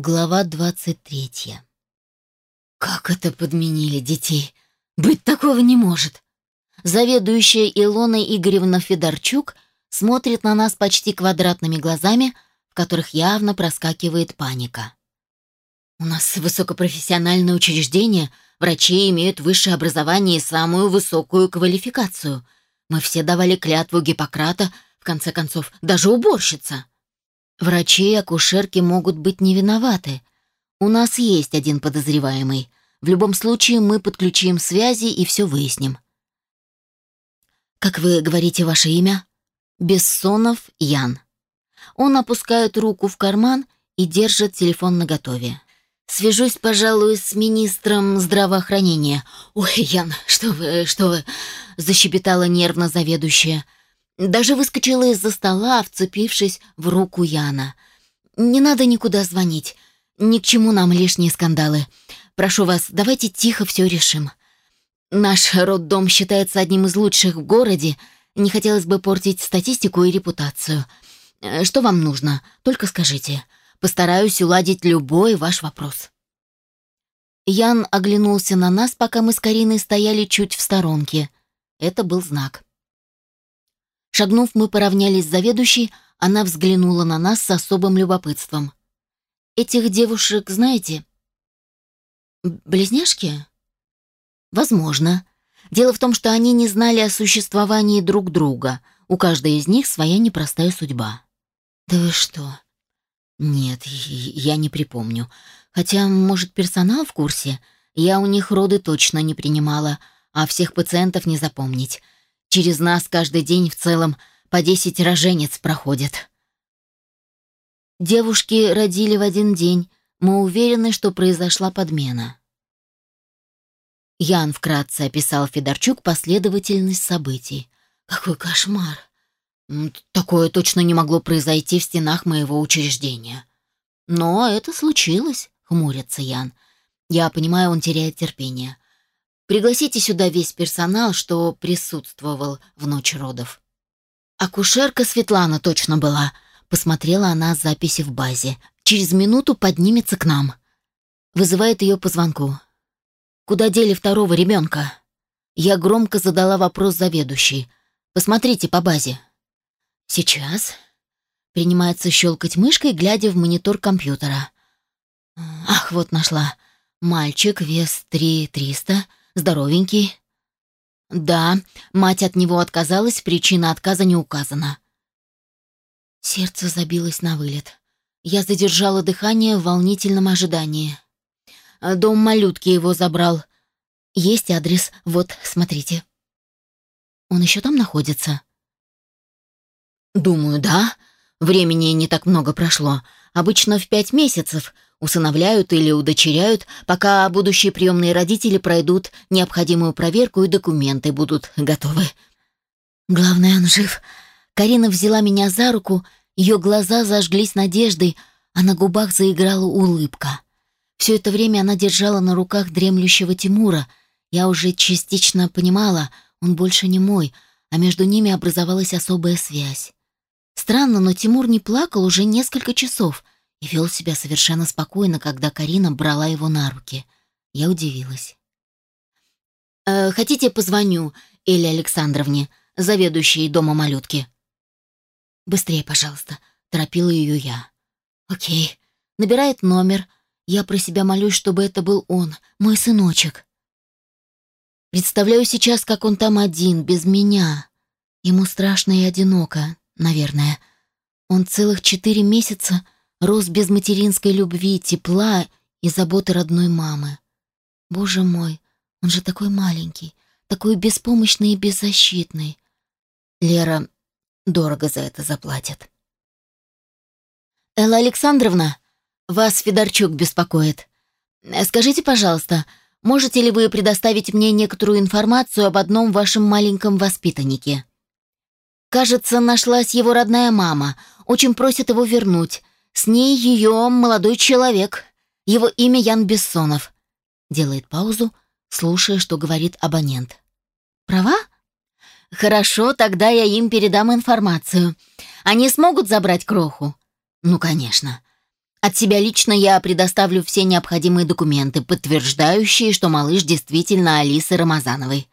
Глава двадцать третья. Как это подменили детей? Быть такого не может. Заведующая Илона Игоревна Федорчук смотрит на нас почти квадратными глазами, в которых явно проскакивает паника. У нас высокопрофессиональное учреждение, врачи имеют высшее образование и самую высокую квалификацию. Мы все давали клятву Гиппократа, в конце концов, даже уборщица. Врачи и акушерки могут быть не виноваты. У нас есть один подозреваемый. В любом случае мы подключим связи и все выясним. Как вы говорите ваше имя? Бессонов Ян. Он опускает руку в карман и держит телефон наготове. Свяжусь, пожалуй, с министром здравоохранения. Ой, Ян, что вы, что вы, защебетала нервно заведующая. Даже выскочила из-за стола, вцепившись в руку Яна. «Не надо никуда звонить. Ни к чему нам лишние скандалы. Прошу вас, давайте тихо все решим. Наш роддом считается одним из лучших в городе. Не хотелось бы портить статистику и репутацию. Э, что вам нужно? Только скажите. Постараюсь уладить любой ваш вопрос». Ян оглянулся на нас, пока мы с Кариной стояли чуть в сторонке. Это был знак. Шагнув, мы поравнялись с заведующей, она взглянула на нас с особым любопытством. «Этих девушек знаете?» «Близняшки?» «Возможно. Дело в том, что они не знали о существовании друг друга. У каждой из них своя непростая судьба». «Да вы что?» «Нет, я не припомню. Хотя, может, персонал в курсе? Я у них роды точно не принимала, а всех пациентов не запомнить. Через нас каждый день в целом по десять роженец проходит. Девушки родили в один день. Мы уверены, что произошла подмена. Ян вкратце описал Федорчук последовательность событий. Какой кошмар! Такое точно не могло произойти в стенах моего учреждения. Но это случилось, хмурится Ян. Я понимаю, он теряет терпение. Пригласите сюда весь персонал, что присутствовал в ночь родов. Акушерка Светлана точно была. Посмотрела она записи в базе. Через минуту поднимется к нам. Вызывает ее по звонку. Куда дели второго ребенка? Я громко задала вопрос заведующей. Посмотрите по базе. Сейчас. Принимается щелкать мышкой, глядя в монитор компьютера. Ах, вот нашла. Мальчик, вес 3 300, Здоровенький. Да, мать от него отказалась, причина отказа не указана. Сердце забилось на вылет. Я задержала дыхание в волнительном ожидании. Дом малютки его забрал. Есть адрес, вот, смотрите. Он еще там находится? Думаю, да. Времени не так много прошло. Обычно в пять месяцев, усыновляют или удочеряют, пока будущие приемные родители пройдут необходимую проверку и документы будут готовы. Главное, он жив. Карина взяла меня за руку, ее глаза зажглись надеждой, а на губах заиграла улыбка. Все это время она держала на руках дремлющего Тимура. Я уже частично понимала, он больше не мой, а между ними образовалась особая связь. Странно, но Тимур не плакал уже несколько часов — и вел себя совершенно спокойно, когда Карина брала его на руки. Я удивилась. «Э, «Хотите, позвоню Элле Александровне, заведующей дома малютки?» «Быстрее, пожалуйста», — торопила ее я. «Окей». Набирает номер. Я про себя молюсь, чтобы это был он, мой сыночек. Представляю сейчас, как он там один, без меня. Ему страшно и одиноко, наверное. Он целых четыре месяца рос без материнской любви, тепла и заботы родной мамы. Боже мой, он же такой маленький, такой беспомощный и беззащитный. Лера дорого за это заплатит. Элла Александровна, вас Федорчук беспокоит. Скажите, пожалуйста, можете ли вы предоставить мне некоторую информацию об одном вашем маленьком воспитаннике? Кажется, нашлась его родная мама, очень просит его вернуть. С ней ее молодой человек. Его имя Ян Бессонов. Делает паузу, слушая, что говорит абонент. Права? Хорошо, тогда я им передам информацию. Они смогут забрать кроху? Ну, конечно. От себя лично я предоставлю все необходимые документы, подтверждающие, что малыш действительно Алисы Рамазановой.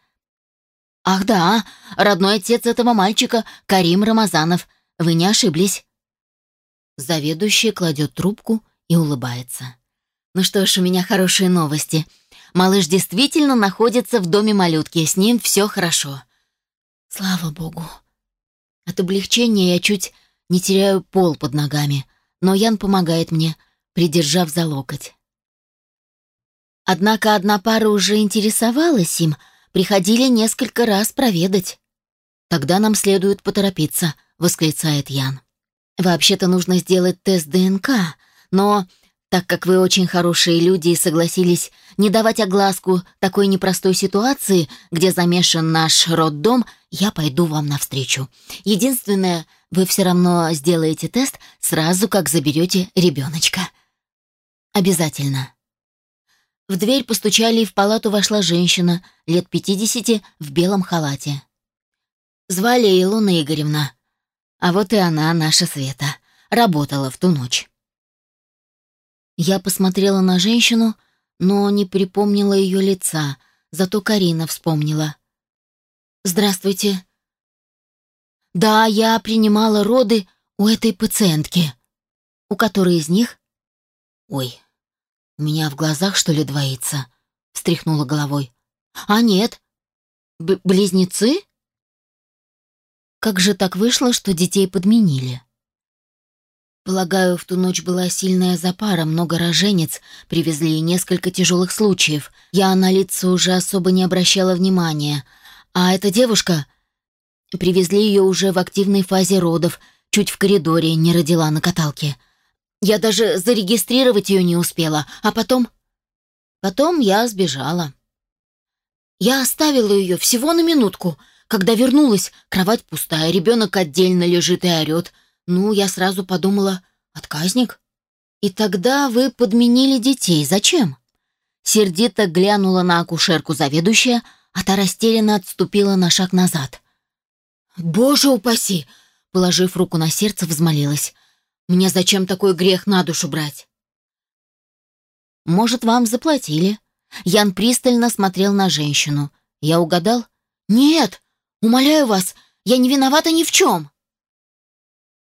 Ах да, родной отец этого мальчика Карим Рамазанов. Вы не ошиблись. Заведующая кладет трубку и улыбается. Ну что ж, у меня хорошие новости. Малыш действительно находится в доме малютки, с ним все хорошо. Слава богу. От облегчения я чуть не теряю пол под ногами но Ян помогает мне, придержав за локоть. Однако одна пара уже интересовалась им, приходили несколько раз проведать. «Тогда нам следует поторопиться», — восклицает Ян. «Вообще-то нужно сделать тест ДНК, но так как вы очень хорошие люди и согласились не давать огласку такой непростой ситуации, где замешан наш роддом, я пойду вам навстречу. Единственное, вы все равно сделаете тест сразу, как заберете ребеночка. Обязательно. В дверь постучали, и в палату вошла женщина, лет пятидесяти, в белом халате. Звали Илона Игоревна. А вот и она, наша Света. Работала в ту ночь. Я посмотрела на женщину, но не припомнила ее лица, зато Карина вспомнила. «Здравствуйте», да, я принимала роды у этой пациентки. У которой из них? Ой, у меня в глазах, что ли, двоится? Встряхнула головой. А нет. Близнецы? Как же так вышло, что детей подменили? Полагаю, в ту ночь была сильная запара, много роженец, привезли несколько тяжелых случаев. Я на лицо уже особо не обращала внимания. А эта девушка Привезли ее уже в активной фазе родов, чуть в коридоре, не родила на каталке. Я даже зарегистрировать ее не успела, а потом... Потом я сбежала. Я оставила ее всего на минутку. Когда вернулась, кровать пустая, ребенок отдельно лежит и орет. Ну, я сразу подумала, отказник? И тогда вы подменили детей. Зачем? Сердито глянула на акушерку заведующая, а та растерянно отступила на шаг назад. «Боже упаси!» Положив руку на сердце, взмолилась. «Мне зачем такой грех на душу брать?» «Может, вам заплатили?» Ян пристально смотрел на женщину. «Я угадал?» «Нет! Умоляю вас, я не виновата ни в чем!»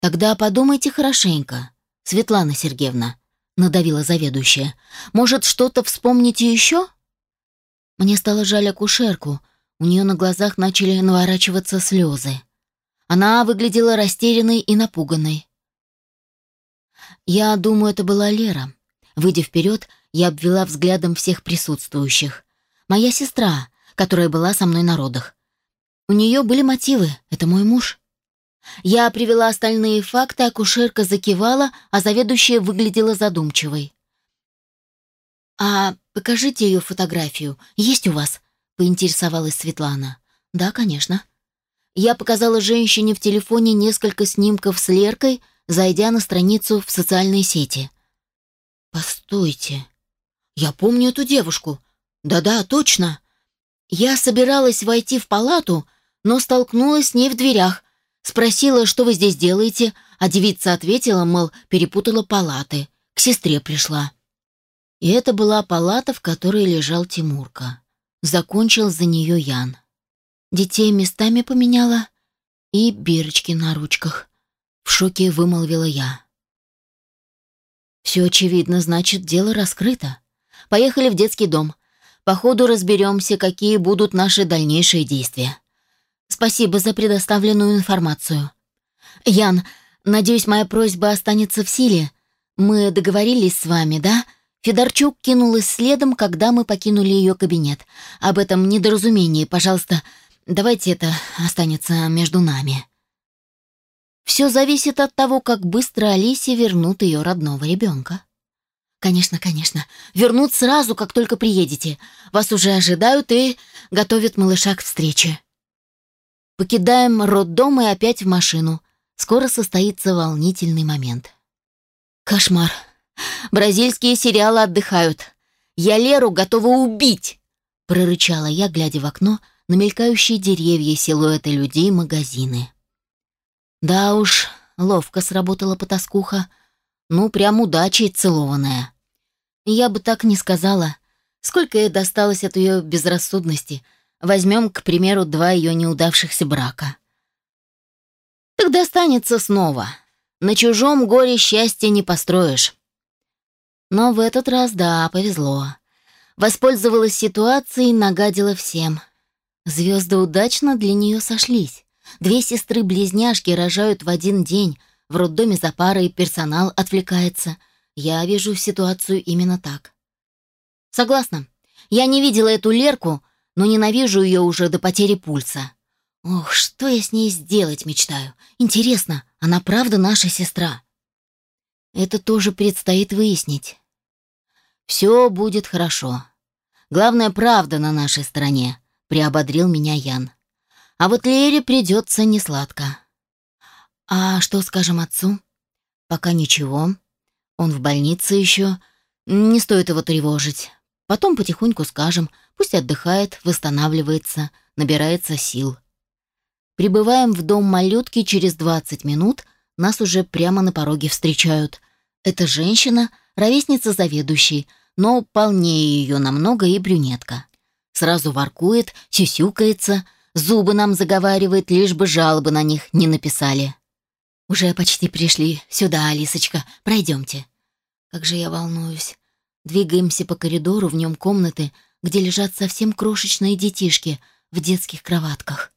«Тогда подумайте хорошенько, Светлана Сергеевна», — надавила заведующая. «Может, что-то вспомните еще?» Мне стало жаль акушерку, у нее на глазах начали наворачиваться слезы. Она выглядела растерянной и напуганной. Я думаю, это была Лера. Выйдя вперед, я обвела взглядом всех присутствующих. Моя сестра, которая была со мной на родах. У нее были мотивы, это мой муж. Я привела остальные факты, акушерка закивала, а заведующая выглядела задумчивой. «А покажите ее фотографию. Есть у вас?» поинтересовалась Светлана. Да, конечно. Я показала женщине в телефоне несколько снимков с Леркой, зайдя на страницу в социальные сети. Постойте. Я помню эту девушку. Да-да, точно. Я собиралась войти в палату, но столкнулась с ней в дверях. Спросила, что вы здесь делаете, а девица ответила, мол, перепутала палаты. К сестре пришла. И это была палата, в которой лежал Тимурка. Закончил за нее Ян. Детей местами поменяла и бирочки на ручках. В шоке вымолвила я. Все очевидно, значит, дело раскрыто. Поехали в детский дом. По ходу разберемся, какие будут наши дальнейшие действия. Спасибо за предоставленную информацию. Ян, надеюсь, моя просьба останется в силе. Мы договорились с вами, да? Федорчук кинулась следом, когда мы покинули ее кабинет. Об этом недоразумении, пожалуйста, давайте это останется между нами. Все зависит от того, как быстро Алисе вернут ее родного ребенка. Конечно, конечно. Вернут сразу, как только приедете. Вас уже ожидают и готовят малыша к встрече. Покидаем роддом и опять в машину. Скоро состоится волнительный момент. Кошмар. Бразильские сериалы отдыхают. Я Леру готова убить!» Прорычала я, глядя в окно на мелькающие деревья, силуэты людей, магазины. Да уж, ловко сработала потаскуха. Ну, прям удачей целованная. Я бы так не сказала. Сколько ей досталось от ее безрассудности. Возьмем, к примеру, два ее неудавшихся брака. Так достанется снова. На чужом горе счастья не построишь. Но в этот раз, да, повезло. Воспользовалась ситуацией, нагадила всем. Звезды удачно для нее сошлись. Две сестры-близняшки рожают в один день. В роддоме за парой персонал отвлекается. Я вижу ситуацию именно так. Согласна. Я не видела эту Лерку, но ненавижу ее уже до потери пульса. Ох, что я с ней сделать мечтаю. Интересно, она правда наша сестра? Это тоже предстоит выяснить. Все будет хорошо. Главное, правда на нашей стороне, приободрил меня Ян. А вот Лере придется несладко. А что скажем отцу? Пока ничего. Он в больнице еще. Не стоит его тревожить. Потом потихоньку скажем, пусть отдыхает, восстанавливается, набирается сил. Прибываем в дом малютки через 20 минут, нас уже прямо на пороге встречают. Это женщина, ровесница заведующей, но полнее ее намного и брюнетка. Сразу воркует, сюсюкается, зубы нам заговаривает, лишь бы жалобы на них не написали. «Уже почти пришли. Сюда, Алисочка, пройдемте». Как же я волнуюсь. Двигаемся по коридору, в нем комнаты, где лежат совсем крошечные детишки в детских кроватках.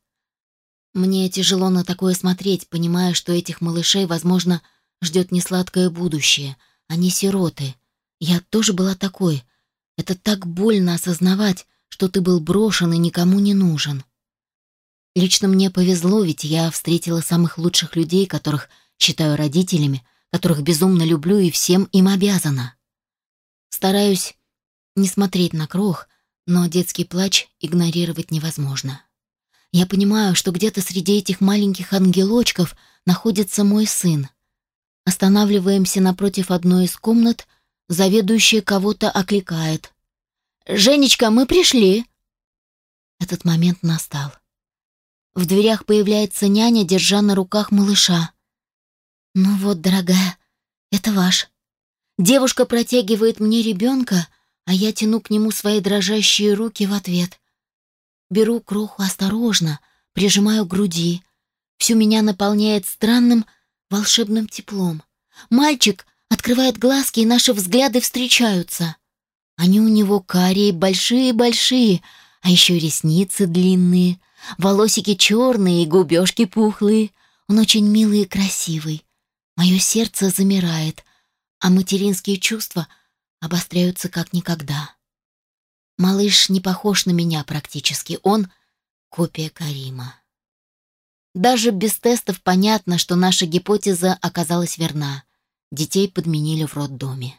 Мне тяжело на такое смотреть, понимая, что этих малышей, возможно, ждет несладкое будущее. Они сироты. Я тоже была такой. Это так больно осознавать, что ты был брошен и никому не нужен. Лично мне повезло, ведь я встретила самых лучших людей, которых считаю родителями, которых безумно люблю и всем им обязана. Стараюсь не смотреть на крох, но детский плач игнорировать невозможно. Я понимаю, что где-то среди этих маленьких ангелочков находится мой сын. Останавливаемся напротив одной из комнат, заведующая кого-то окликает. «Женечка, мы пришли!» Этот момент настал. В дверях появляется няня, держа на руках малыша. «Ну вот, дорогая, это ваш». Девушка протягивает мне ребенка, а я тяну к нему свои дрожащие руки в ответ. Беру кроху осторожно, прижимаю к груди. Всю меня наполняет странным волшебным теплом. Мальчик открывает глазки, и наши взгляды встречаются. Они у него карие, большие-большие, а еще ресницы длинные — Волосики черные, губежки пухлые. Он очень милый и красивый. Мое сердце замирает, а материнские чувства обостряются как никогда. Малыш не похож на меня практически. Он — копия Карима. Даже без тестов понятно, что наша гипотеза оказалась верна. Детей подменили в роддоме.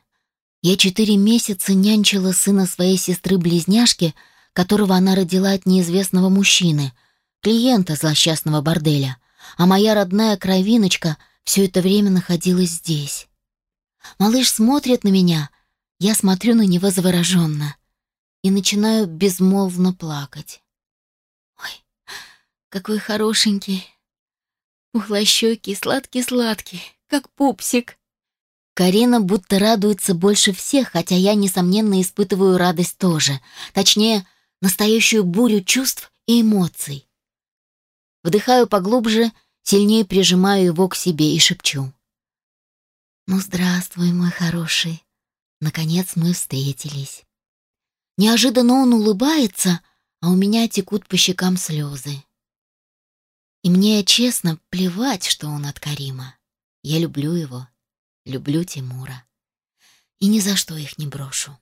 Я четыре месяца нянчила сына своей сестры-близняшки — которого она родила от неизвестного мужчины, клиента злосчастного борделя, а моя родная кровиночка все это время находилась здесь. Малыш смотрит на меня, я смотрю на него завороженно и начинаю безмолвно плакать. Ой, какой хорошенький, пухлощекий, сладкий-сладкий, как пупсик. Карина будто радуется больше всех, хотя я, несомненно, испытываю радость тоже. Точнее, настоящую бурю чувств и эмоций. Вдыхаю поглубже, сильнее прижимаю его к себе и шепчу. «Ну, здравствуй, мой хороший. Наконец мы встретились». Неожиданно он улыбается, а у меня текут по щекам слезы. И мне, честно, плевать, что он от Карима. Я люблю его, люблю Тимура. И ни за что их не брошу.